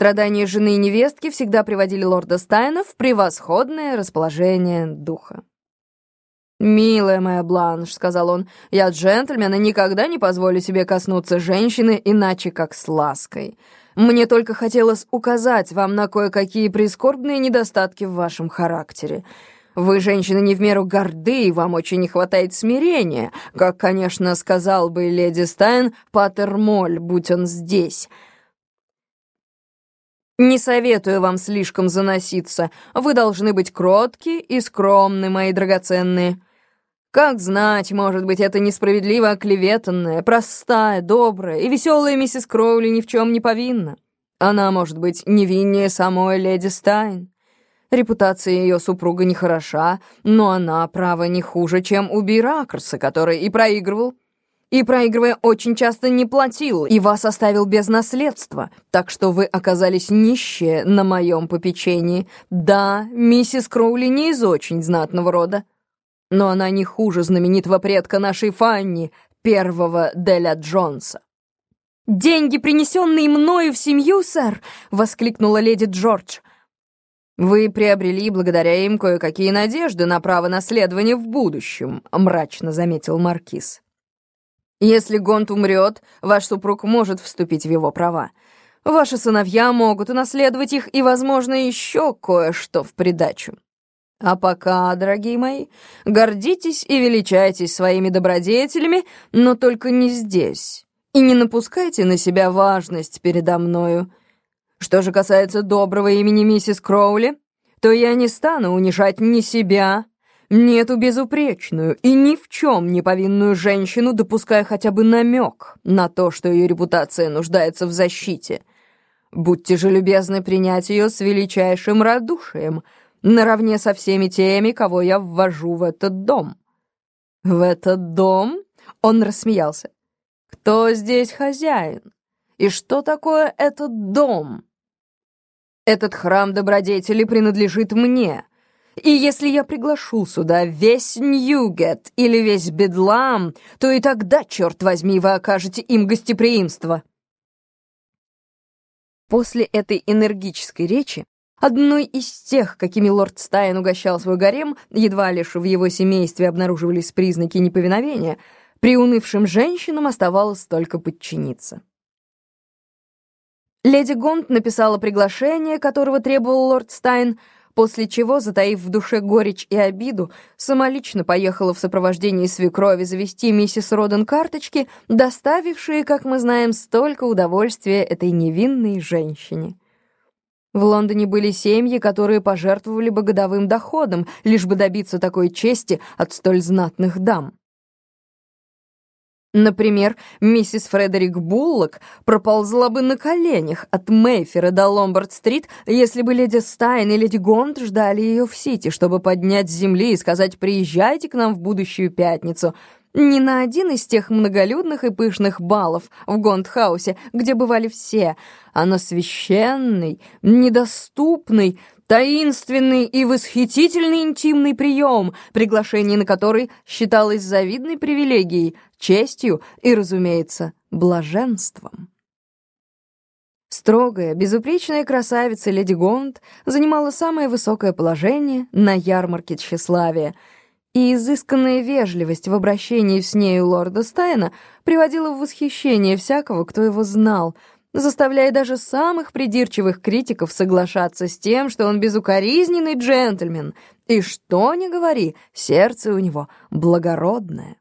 Страдания жены и невестки всегда приводили лорда Стайна в превосходное расположение духа. «Милая моя Бланш», — сказал он, — «я джентльмен и никогда не позволю себе коснуться женщины иначе, как с лаской. Мне только хотелось указать вам на кое-какие прискорбные недостатки в вашем характере. Вы, женщина, не в меру горды, и вам очень не хватает смирения, как, конечно, сказал бы леди Стайн Паттермоль, будь он здесь». Не советую вам слишком заноситься. Вы должны быть кротки и скромны, мои драгоценные. Как знать, может быть, это несправедливо оклеветанная, простая, добрая и веселая миссис Кроули ни в чем не повинна. Она, может быть, невиннее самой леди Стайн. Репутация ее супруга нехороша, но она, право, не хуже, чем у Биракерса, который и проигрывал. И, проигрывая, очень часто не платил, и вас оставил без наследства, так что вы оказались нищие на моем попечении. Да, миссис Кроули не из очень знатного рода, но она не хуже знаменитого предка нашей Фанни, первого Деля Джонса. «Деньги, принесенные мною в семью, сэр!» — воскликнула леди Джордж. «Вы приобрели благодаря им кое-какие надежды на право наследования в будущем», — мрачно заметил Маркиз. «Если Гонт умрет, ваш супруг может вступить в его права. Ваши сыновья могут унаследовать их и, возможно, еще кое-что в придачу. А пока, дорогие мои, гордитесь и величайтесь своими добродетелями, но только не здесь. И не напускайте на себя важность передо мною. Что же касается доброго имени миссис Кроули, то я не стану унижать ни себя, ни эту безупречную и ни в чем не повинную женщину, допуская хотя бы намек на то, что ее репутация нуждается в защите. Будьте же любезны принять ее с величайшим радушием — наравне со всеми теми, кого я ввожу в этот дом». «В этот дом?» — он рассмеялся. «Кто здесь хозяин? И что такое этот дом?» «Этот храм добродетели принадлежит мне». И если я приглашу сюда весь Ньюгет или весь Бедлам, то и тогда, черт возьми, вы окажете им гостеприимство. После этой энергической речи Одной из тех, какими лорд Стайн угощал свой гарем, едва лишь в его семействе обнаруживались признаки неповиновения, приунывшим женщинам оставалось только подчиниться. Леди Гонт написала приглашение, которого требовал лорд Стайн, после чего, затаив в душе горечь и обиду, самолично поехала в сопровождении свекрови завести миссис Роден карточки, доставившие, как мы знаем, столько удовольствия этой невинной женщине. В Лондоне были семьи, которые пожертвовали бы годовым доходом, лишь бы добиться такой чести от столь знатных дам. Например, миссис Фредерик Буллок проползла бы на коленях от Мейфера до Ломбард-стрит, если бы леди Стайн и леди Гонт ждали ее в Сити, чтобы поднять с земли и сказать «приезжайте к нам в будущую пятницу», ни на один из тех многолюдных и пышных балов в Гонт-Хаусе, где бывали все, а на священный, недоступный, таинственный и восхитительный интимный прием, приглашение на который считалось завидной привилегией, честью и, разумеется, блаженством. Строгая, безупречная красавица леди Гонд занимала самое высокое положение на ярмарке тщеславия — и изысканная вежливость в обращении с нею лорда Стайна приводила в восхищение всякого, кто его знал, заставляя даже самых придирчивых критиков соглашаться с тем, что он безукоризненный джентльмен, и что ни говори, сердце у него благородное.